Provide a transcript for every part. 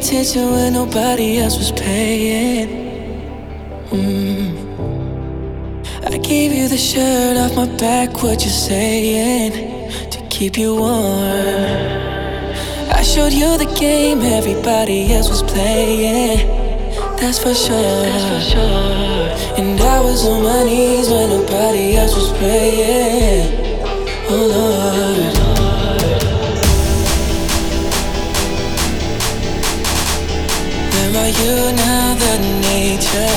Attention when nobody else was paying. Mm. I gave you the shirt off my back, what you're saying? To keep you warm. I showed you the game everybody else was playing. That's for sure. That's for sure. And I was on my knees when nobody else was praying. Oh Lord. Where are you now that nature?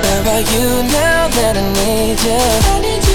Where are you now that I need you? I need you,